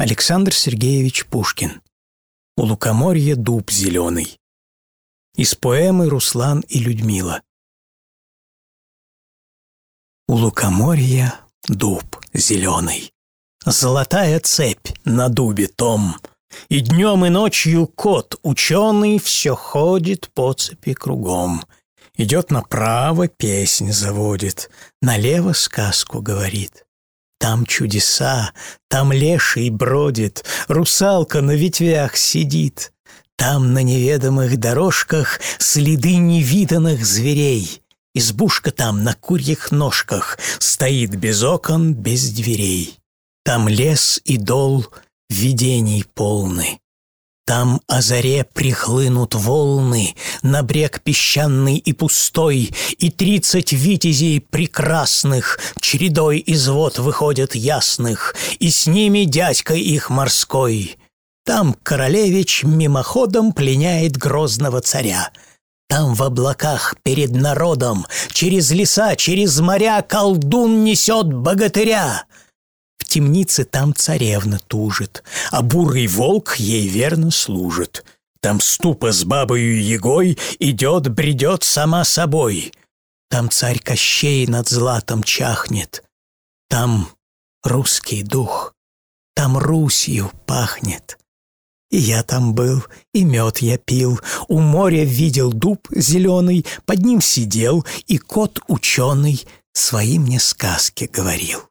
Александр Сергеевич Пушкин. У лукоморья дуб зеленый. Из поэмы «Руслан и Людмила». У лукоморья дуб зеленый. Золотая цепь на дубе том. И днем и ночью кот ученый Все ходит по цепи кругом. Идет направо, песнь заводит, Налево сказку говорит. Там чудеса, там леший бродит, Русалка на ветвях сидит. Там на неведомых дорожках Следы невиданных зверей. Избушка там на курьих ножках Стоит без окон, без дверей. Там лес и дол видений полны. Там о заре прихлынут волны На брег песчаный и пустой, И тридцать витязей прекрасных Чередой из вод выходят ясных, И с ними дядька их морской. Там королевич мимоходом пленяет грозного царя. Там в облаках перед народом Через леса, через моря Колдун несет богатыря — темнице там царевна тужит, А бурый волк ей верно служит. Там ступа с бабою Егой Идет, бредет сама собой. Там царь Кощей над златом чахнет. Там русский дух, там Русью пахнет. И я там был, и мед я пил, У моря видел дуб зеленый, Под ним сидел, и кот ученый Свои мне сказки говорил.